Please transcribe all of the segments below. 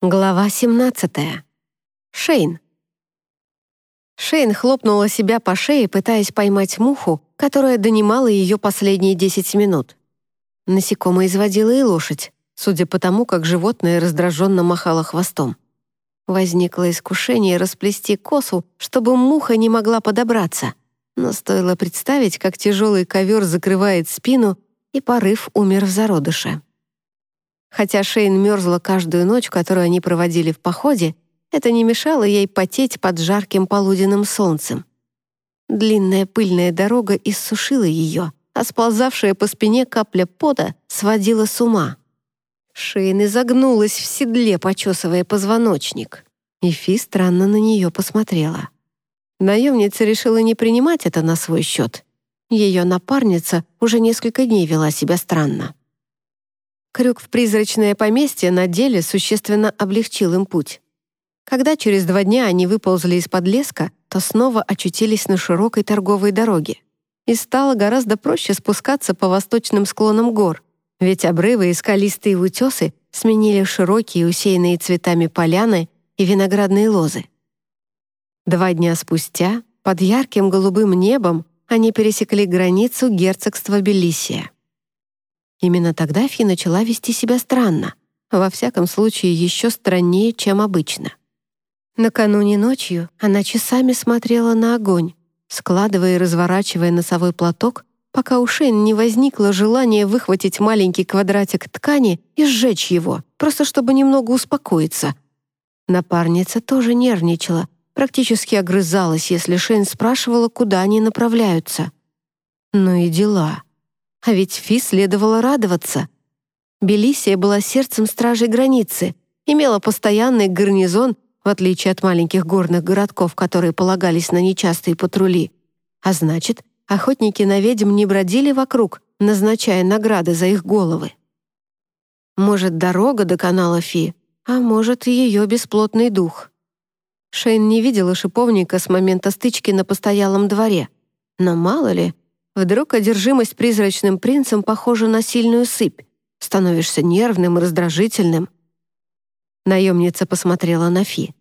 Глава 17. Шейн. Шейн хлопнула себя по шее, пытаясь поймать муху, которая донимала ее последние 10 минут. Насекомое изводило и лошадь, судя по тому, как животное раздраженно махало хвостом. Возникло искушение расплести косу, чтобы муха не могла подобраться, но стоило представить, как тяжелый ковер закрывает спину, и порыв умер в зародыше. Хотя Шейн мерзла каждую ночь, которую они проводили в походе, это не мешало ей потеть под жарким полуденным солнцем. Длинная пыльная дорога иссушила ее, а сползавшая по спине капля пота сводила с ума. Шейн изогнулась в седле, почесывая позвоночник. И странно на нее посмотрела. Наемница решила не принимать это на свой счет. Ее напарница уже несколько дней вела себя странно. Крюк в призрачное поместье на деле существенно облегчил им путь. Когда через два дня они выползли из-под леска, то снова очутились на широкой торговой дороге. И стало гораздо проще спускаться по восточным склонам гор, ведь обрывы и скалистые утесы сменили широкие, усеянные цветами поляны и виноградные лозы. Два дня спустя, под ярким голубым небом, они пересекли границу герцогства Белисия. Именно тогда Фи начала вести себя странно, во всяком случае еще страннее, чем обычно. Накануне ночью она часами смотрела на огонь, складывая и разворачивая носовой платок, пока у Шейн не возникло желание выхватить маленький квадратик ткани и сжечь его, просто чтобы немного успокоиться. Напарница тоже нервничала, практически огрызалась, если Шейн спрашивала, куда они направляются. Ну и дела. А ведь Фи следовало радоваться. Белисия была сердцем стражей границы, имела постоянный гарнизон, в отличие от маленьких горных городков, которые полагались на нечастые патрули. А значит, охотники на ведьм не бродили вокруг, назначая награды за их головы. Может, дорога до канала Фи, а может, ее бесплотный дух. Шейн не видела шиповника с момента стычки на постоялом дворе. Но мало ли, Вдруг одержимость призрачным принцем похожа на сильную сыпь. Становишься нервным и раздражительным. Наемница посмотрела на Фи.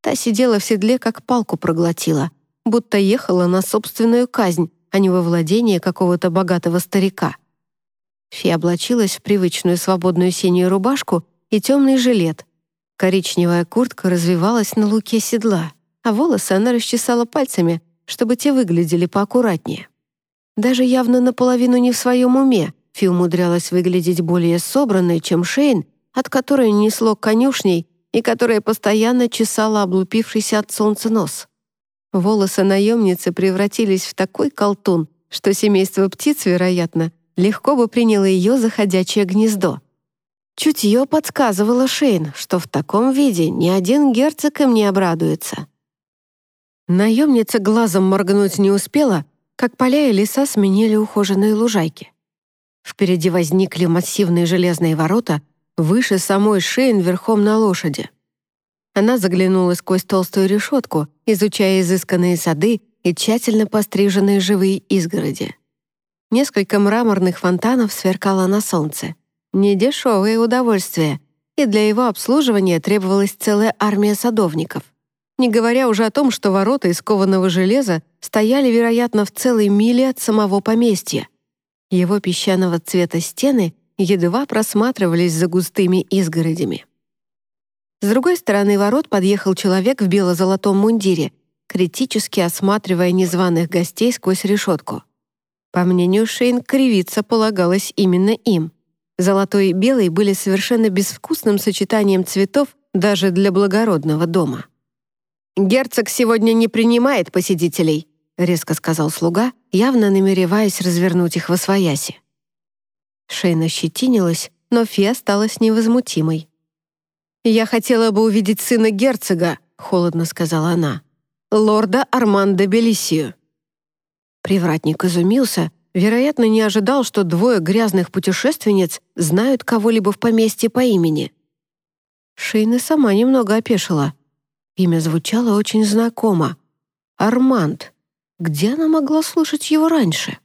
Та сидела в седле, как палку проглотила, будто ехала на собственную казнь, а не во владение какого-то богатого старика. Фи облачилась в привычную свободную синюю рубашку и темный жилет. Коричневая куртка развивалась на луке седла, а волосы она расчесала пальцами, чтобы те выглядели поаккуратнее. Даже явно наполовину не в своем уме, Фи умудрялась выглядеть более собранной, чем Шейн, от которой несло конюшней и которая постоянно чесала облупившийся от солнца нос. Волосы наемницы превратились в такой колтун, что семейство птиц, вероятно, легко бы приняло ее за ходячее гнездо. Чутье подсказывало Шейн, что в таком виде ни один герцог им не обрадуется. Наемница глазом моргнуть не успела — как поля и леса сменили ухоженные лужайки. Впереди возникли массивные железные ворота, выше самой Шейн верхом на лошади. Она заглянула сквозь толстую решетку, изучая изысканные сады и тщательно постриженные живые изгороди. Несколько мраморных фонтанов сверкало на солнце. Недешевое удовольствие, и для его обслуживания требовалась целая армия садовников — не говоря уже о том, что ворота из кованого железа стояли, вероятно, в целой миле от самого поместья. Его песчаного цвета стены едва просматривались за густыми изгородями. С другой стороны ворот подъехал человек в бело-золотом мундире, критически осматривая незваных гостей сквозь решетку. По мнению Шейн, кривиться полагалось именно им. Золотой и белый были совершенно безвкусным сочетанием цветов даже для благородного дома. «Герцог сегодня не принимает посетителей», — резко сказал слуга, явно намереваясь развернуть их во свояси. Шейна щетинилась, но Фи осталась невозмутимой. «Я хотела бы увидеть сына герцога», — холодно сказала она, «лорда Армандо Белисию». Привратник изумился, вероятно, не ожидал, что двое грязных путешественниц знают кого-либо в поместье по имени. Шейна сама немного опешила — Имя звучало очень знакомо. Арманд. Где она могла слышать его раньше?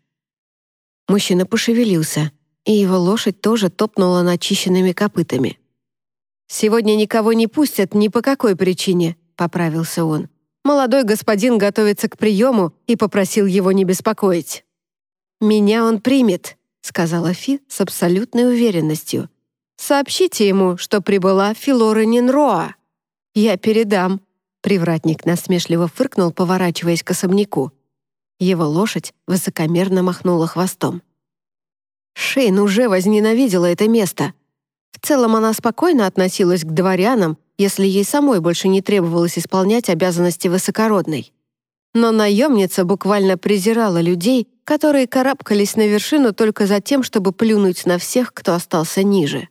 Мужчина пошевелился, и его лошадь тоже топнула начищенными копытами. «Сегодня никого не пустят ни по какой причине», — поправился он. «Молодой господин готовится к приему и попросил его не беспокоить». «Меня он примет», — сказала Фи с абсолютной уверенностью. «Сообщите ему, что прибыла Филора Нинроа». «Я передам», — привратник насмешливо фыркнул, поворачиваясь к особняку. Его лошадь высокомерно махнула хвостом. Шейн уже возненавидела это место. В целом она спокойно относилась к дворянам, если ей самой больше не требовалось исполнять обязанности высокородной. Но наемница буквально презирала людей, которые карабкались на вершину только за тем, чтобы плюнуть на всех, кто остался ниже.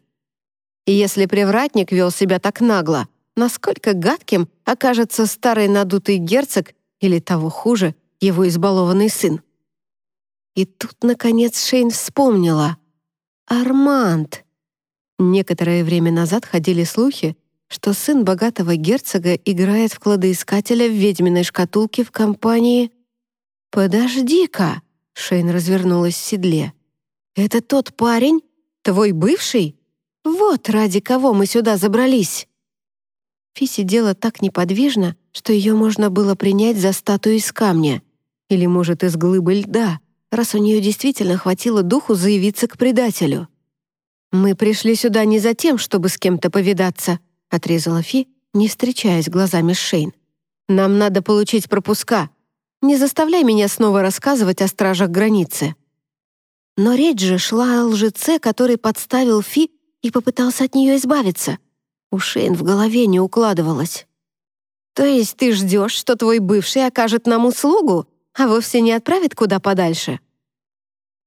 И если привратник вел себя так нагло, насколько гадким окажется старый надутый герцог или, того хуже, его избалованный сын. И тут, наконец, Шейн вспомнила. Арманд. Некоторое время назад ходили слухи, что сын богатого герцога играет в кладоискателя в ведьминой шкатулке в компании... «Подожди-ка!» — Шейн развернулась в седле. «Это тот парень? Твой бывший? Вот ради кого мы сюда забрались!» Фи сидела так неподвижно, что ее можно было принять за статую из камня или, может, из глыбы льда, раз у нее действительно хватило духу заявиться к предателю. «Мы пришли сюда не за тем, чтобы с кем-то повидаться», — отрезала Фи, не встречаясь глазами с Шейн. «Нам надо получить пропуска. Не заставляй меня снова рассказывать о стражах границы». Но речь же шла о лжеце, который подставил Фи и попытался от нее избавиться. У Шейн в голове не укладывалось. «То есть ты ждешь, что твой бывший окажет нам услугу, а вовсе не отправит куда подальше?»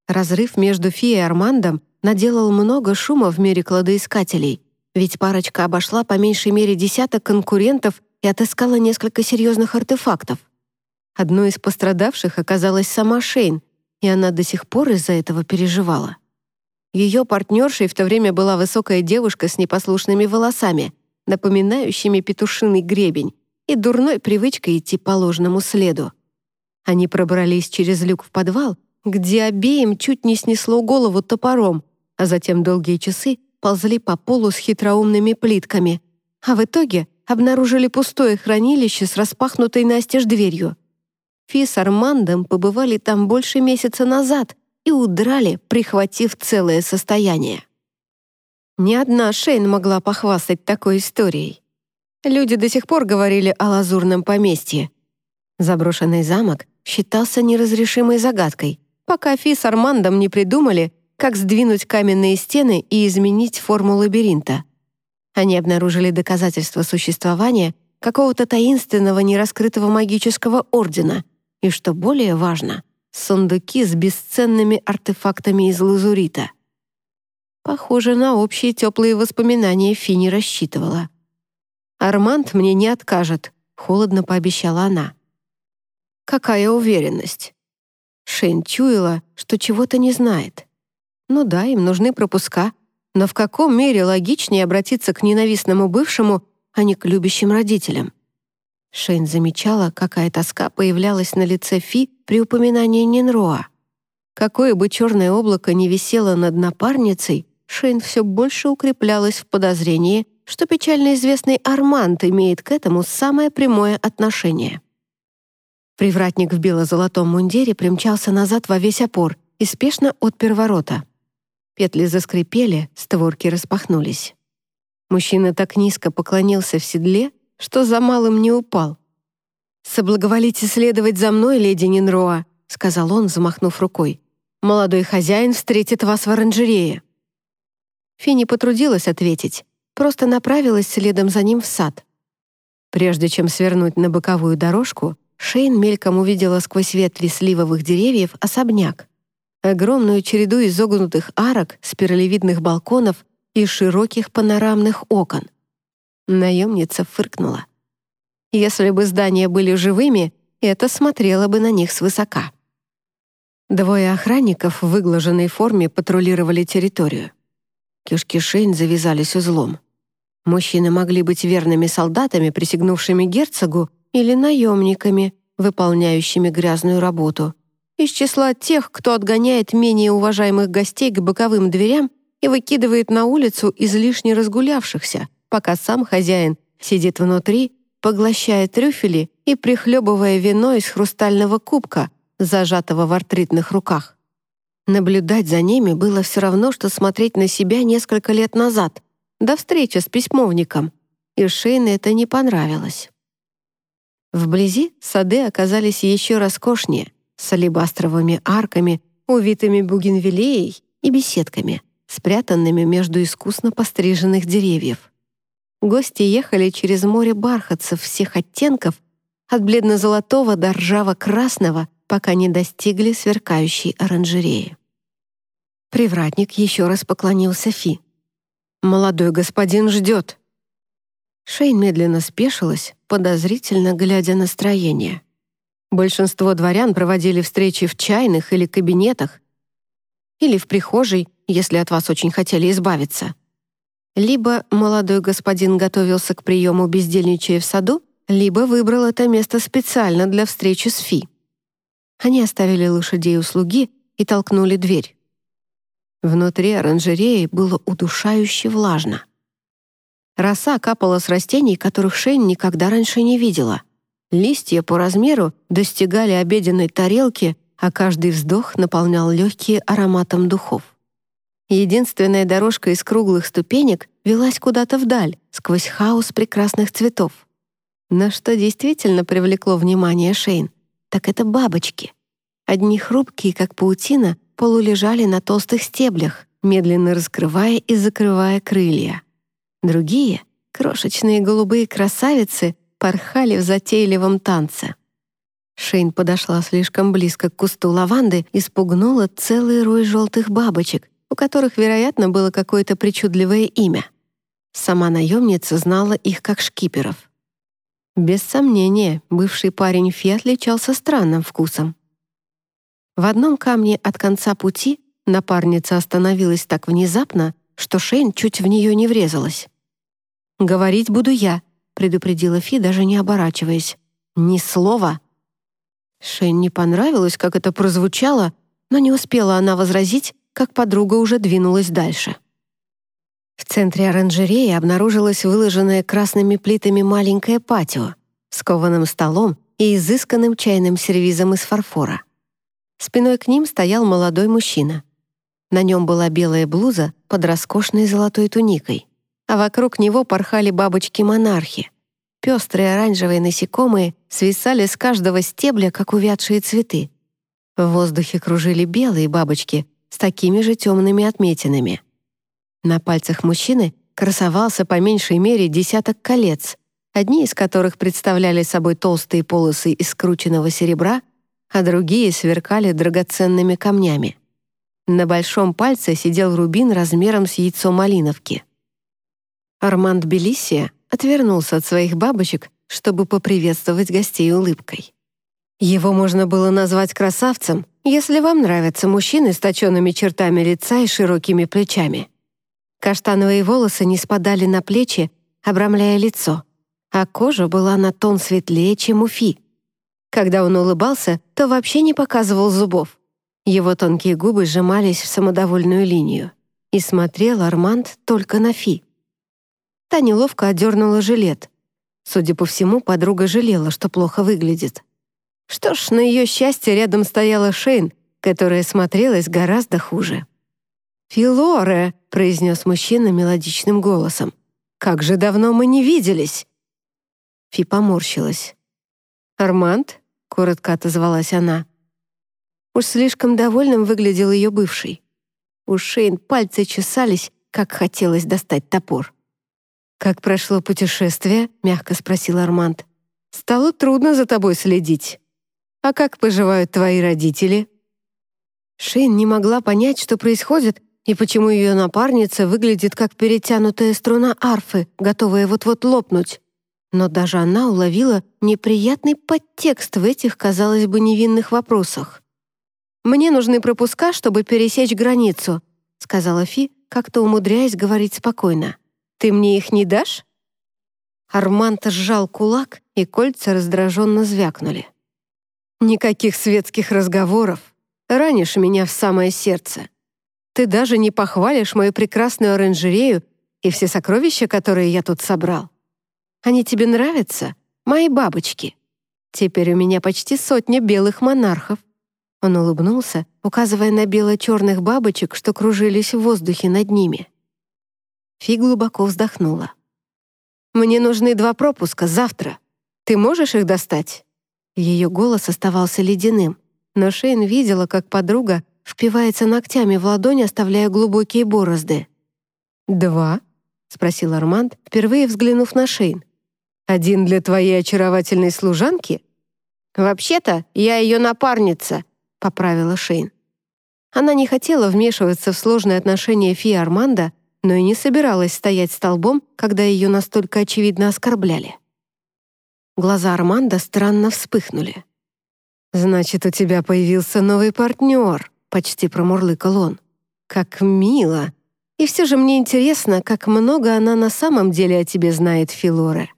Разрыв между Фи и Армандом наделал много шума в мире кладоискателей, ведь парочка обошла по меньшей мере десяток конкурентов и отыскала несколько серьезных артефактов. Одной из пострадавших оказалась сама Шейн, и она до сих пор из-за этого переживала. Ее партнершей в то время была высокая девушка с непослушными волосами, напоминающими петушиный гребень, и дурной привычкой идти по ложному следу. Они пробрались через люк в подвал, где обеим чуть не снесло голову топором, а затем долгие часы ползли по полу с хитроумными плитками, а в итоге обнаружили пустое хранилище с распахнутой настежь дверью. Фи с Армандом побывали там больше месяца назад и удрали, прихватив целое состояние. Ни одна Шейн могла похвастать такой историей. Люди до сих пор говорили о лазурном поместье. Заброшенный замок считался неразрешимой загадкой, пока Фи с Армандом не придумали, как сдвинуть каменные стены и изменить форму лабиринта. Они обнаружили доказательства существования какого-то таинственного нераскрытого магического ордена и, что более важно, сундуки с бесценными артефактами из лазурита. Похоже, на общие теплые воспоминания Фи не рассчитывала. «Арманд мне не откажет», — холодно пообещала она. «Какая уверенность?» Шейн чуяла, что чего-то не знает. Ну да, им нужны пропуска, но в каком мере логичнее обратиться к ненавистному бывшему, а не к любящим родителям? Шейн замечала, какая тоска появлялась на лице Фи при упоминании Нинроа. Какое бы черное облако ни висело над напарницей, Шейн все больше укреплялась в подозрении, что печально известный Арманд имеет к этому самое прямое отношение. Привратник в бело-золотом мундире примчался назад во весь опор и спешно отпер ворота. Петли заскрипели, створки распахнулись. Мужчина так низко поклонился в седле, что за малым не упал. «Соблаговолите следовать за мной, леди Нинроа», — сказал он, замахнув рукой. «Молодой хозяин встретит вас в оранжерее». Финни потрудилась ответить, просто направилась следом за ним в сад. Прежде чем свернуть на боковую дорожку, Шейн мельком увидела сквозь ветви сливовых деревьев особняк огромную череду изогнутых арок, спиралевидных балконов и широких панорамных окон. Наемница фыркнула. Если бы здания были живыми, это смотрело бы на них свысока. Двое охранников в выглаженной форме патрулировали территорию. Кишки Шейн завязались узлом. Мужчины могли быть верными солдатами, присягнувшими герцогу, или наемниками, выполняющими грязную работу — из числа тех, кто отгоняет менее уважаемых гостей к боковым дверям и выкидывает на улицу излишне разгулявшихся, пока сам хозяин сидит внутри, поглощая трюфели и прихлебывая вино из хрустального кубка, зажатого в артритных руках. Наблюдать за ними было все равно, что смотреть на себя несколько лет назад, до встречи с письмовником, и Шейне это не понравилось. Вблизи сады оказались еще роскошнее, с алебастровыми арками, увитыми бугенвиллеей и беседками, спрятанными между искусно постриженных деревьев. Гости ехали через море бархатцев всех оттенков, от бледно-золотого до ржаво-красного, пока не достигли сверкающей оранжереи. Привратник еще раз поклонился Фи. «Молодой господин ждет». Шейн медленно спешилась, подозрительно глядя на строение. Большинство дворян проводили встречи в чайных или кабинетах, или в прихожей, если от вас очень хотели избавиться. Либо молодой господин готовился к приему бездельничая в саду, либо выбрал это место специально для встречи с Фи. Они оставили лошадей у слуги и толкнули дверь. Внутри оранжереи было удушающе влажно. Роса капала с растений, которых Шейн никогда раньше не видела. Листья по размеру достигали обеденной тарелки, а каждый вздох наполнял легкие ароматом духов. Единственная дорожка из круглых ступенек велась куда-то вдаль, сквозь хаос прекрасных цветов. Но что действительно привлекло внимание Шейн, так это бабочки. Одни хрупкие, как паутина, полулежали на толстых стеблях, медленно раскрывая и закрывая крылья. Другие, крошечные голубые красавицы, порхали в затейливом танце. Шейн подошла слишком близко к кусту лаванды и спугнула целый рой желтых бабочек, у которых, вероятно, было какое-то причудливое имя. Сама наемница знала их как шкиперов. Без сомнения, бывший парень Фи отличался странным вкусом. В одном камне от конца пути напарница остановилась так внезапно, что Шейн чуть в нее не врезалась. «Говорить буду я», — предупредила Фи, даже не оборачиваясь. «Ни слова». Шейн не понравилось, как это прозвучало, но не успела она возразить, как подруга уже двинулась дальше. В центре оранжереи обнаружилось выложенное красными плитами маленькое патио с кованым столом и изысканным чайным сервизом из фарфора. Спиной к ним стоял молодой мужчина. На нем была белая блуза под роскошной золотой туникой, а вокруг него порхали бабочки-монархи. Пестрые оранжевые насекомые свисали с каждого стебля, как увядшие цветы. В воздухе кружили белые бабочки с такими же темными отметинами. На пальцах мужчины красовался по меньшей мере десяток колец, одни из которых представляли собой толстые полосы из скрученного серебра, а другие сверкали драгоценными камнями. На большом пальце сидел рубин размером с яйцо малиновки. Арманд Белиссия отвернулся от своих бабочек, чтобы поприветствовать гостей улыбкой. Его можно было назвать красавцем, если вам нравятся мужчины с точенными чертами лица и широкими плечами. Каштановые волосы не спадали на плечи, обрамляя лицо, а кожа была на тон светлее, чем у Фи. Когда он улыбался, то вообще не показывал зубов. Его тонкие губы сжимались в самодовольную линию. И смотрел Арманд только на Фи. Та неловко одернула жилет. Судя по всему, подруга жалела, что плохо выглядит. Что ж, на ее счастье рядом стояла Шейн, которая смотрелась гораздо хуже. «Филоре», — произнес мужчина мелодичным голосом, «как же давно мы не виделись!» Фи поморщилась. «Арманд?» — коротко отозвалась она. Уж слишком довольным выглядел ее бывший. У Шейн пальцы чесались, как хотелось достать топор. «Как прошло путешествие?» — мягко спросил Арманд. «Стало трудно за тобой следить». «А как поживают твои родители?» Шейн не могла понять, что происходит, и почему ее напарница выглядит как перетянутая струна арфы, готовая вот-вот лопнуть. Но даже она уловила неприятный подтекст в этих, казалось бы, невинных вопросах. «Мне нужны пропуска, чтобы пересечь границу», сказала Фи, как-то умудряясь говорить спокойно. «Ты мне их не дашь?» Армант сжал кулак, и кольца раздраженно звякнули. Никаких светских разговоров. Ранишь меня в самое сердце. Ты даже не похвалишь мою прекрасную оранжерею И все сокровища, которые я тут собрал. Они тебе нравятся? Мои бабочки. Теперь у меня почти сотня белых монархов». Он улыбнулся, указывая на бело-черных бабочек, что кружились в воздухе над ними. Фи глубоко вздохнула. «Мне нужны два пропуска завтра. Ты можешь их достать?» Ее голос оставался ледяным, но Шейн видела, как подруга впивается ногтями в ладонь, оставляя глубокие борозды. «Два?» — спросил Арманд, впервые взглянув на Шейн. «Один для твоей очаровательной служанки?» «Вообще-то я ее напарница», — поправила Шейн. Она не хотела вмешиваться в сложные отношения Фи и Арманда, но и не собиралась стоять столбом, когда ее настолько очевидно оскорбляли. Глаза Арманда странно вспыхнули. «Значит, у тебя появился новый партнер», — почти промурлыкал он. «Как мило! И все же мне интересно, как много она на самом деле о тебе знает, Филоре.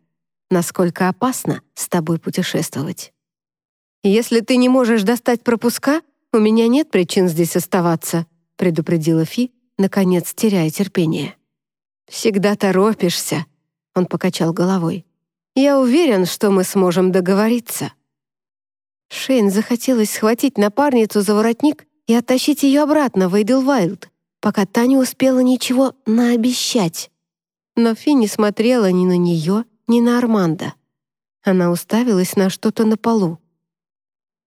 Насколько опасно с тобой путешествовать. Если ты не можешь достать пропуска, у меня нет причин здесь оставаться», — предупредила Фи, наконец теряя терпение. «Всегда торопишься», — он покачал головой. «Я уверен, что мы сможем договориться». Шейн захотелось схватить напарницу за воротник и оттащить ее обратно в Эйдлвайлд, пока та не успела ничего наобещать. Но Фи не смотрела ни на нее, ни на Арманда. Она уставилась на что-то на полу.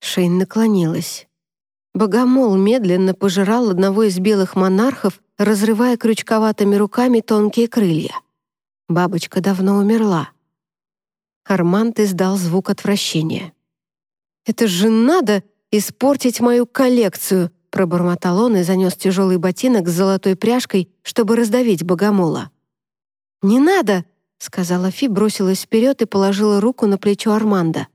Шейн наклонилась. Богомол медленно пожирал одного из белых монархов, разрывая крючковатыми руками тонкие крылья. Бабочка давно умерла. Арманд издал звук отвращения. «Это же надо испортить мою коллекцию!» пробормотал он и занес тяжелый ботинок с золотой пряжкой, чтобы раздавить богомола. «Не надо!» — сказала Фи, бросилась вперед и положила руку на плечо Арманда.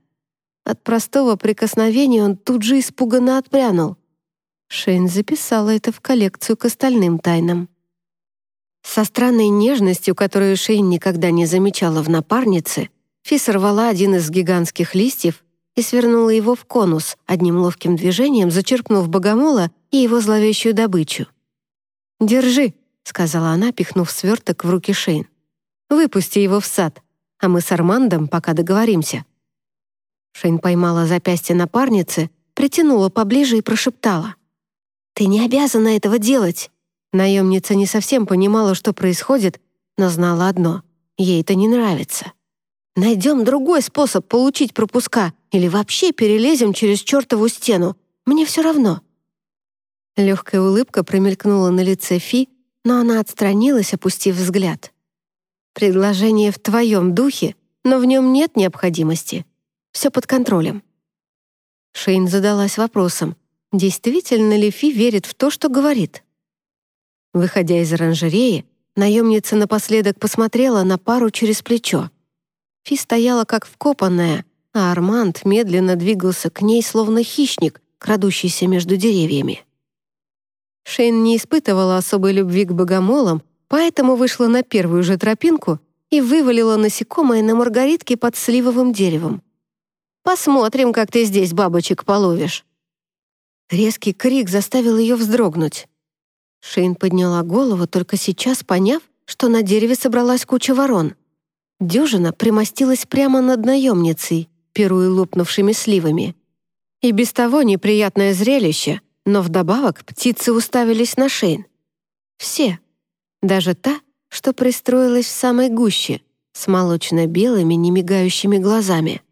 От простого прикосновения он тут же испуганно отпрянул. Шейн записала это в коллекцию к остальным тайнам. Со странной нежностью, которую Шейн никогда не замечала в напарнице, Фи сорвала один из гигантских листьев и свернула его в конус, одним ловким движением зачерпнув богомола и его зловещую добычу. «Держи», — сказала она, пихнув сверток в руки Шейн. «Выпусти его в сад, а мы с Армандом пока договоримся». Шейн поймала запястье напарницы, притянула поближе и прошептала. «Ты не обязана этого делать!» Наемница не совсем понимала, что происходит, но знала одно — ей это не нравится. «Найдем другой способ получить пропуска или вообще перелезем через чертову стену. Мне все равно». Легкая улыбка промелькнула на лице Фи, но она отстранилась, опустив взгляд. «Предложение в твоем духе, но в нем нет необходимости. Все под контролем». Шейн задалась вопросом, действительно ли Фи верит в то, что говорит. Выходя из оранжереи, наемница напоследок посмотрела на пару через плечо. Фи стояла как вкопанная, а Арманд медленно двигался к ней, словно хищник, крадущийся между деревьями. Шейн не испытывала особой любви к богомолам, поэтому вышла на первую же тропинку и вывалила насекомое на маргаритке под сливовым деревом. Посмотрим, как ты здесь бабочек половишь». Резкий крик заставил ее вздрогнуть. Шейн подняла голову, только сейчас поняв, что на дереве собралась куча ворон. Дюжина примостилась прямо над наемницей, пируя лопнувшими сливами. И без того неприятное зрелище, но вдобавок птицы уставились на Шейн. Все. Даже та, что пристроилась в самой гуще, с молочно-белыми, немигающими глазами.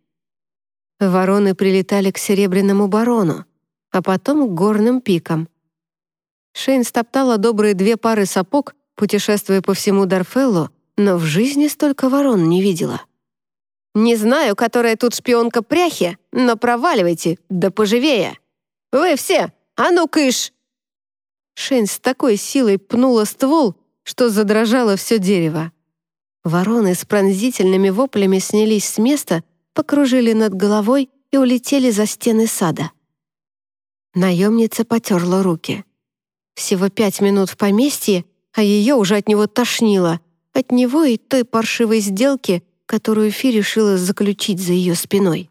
Вороны прилетали к Серебряному барону, а потом к горным пикам. Шейн стоптала добрые две пары сапог, путешествуя по всему Дарфеллу, но в жизни столько ворон не видела. «Не знаю, которая тут шпионка пряхи, но проваливайте, да поживее! Вы все, а ну кыш!» Шейн с такой силой пнула ствол, что задрожало все дерево. Вороны с пронзительными воплями снялись с места покружили над головой и улетели за стены сада. Наемница потерла руки. Всего пять минут в поместье, а ее уже от него тошнило, от него и той паршивой сделки, которую Фи решила заключить за ее спиной.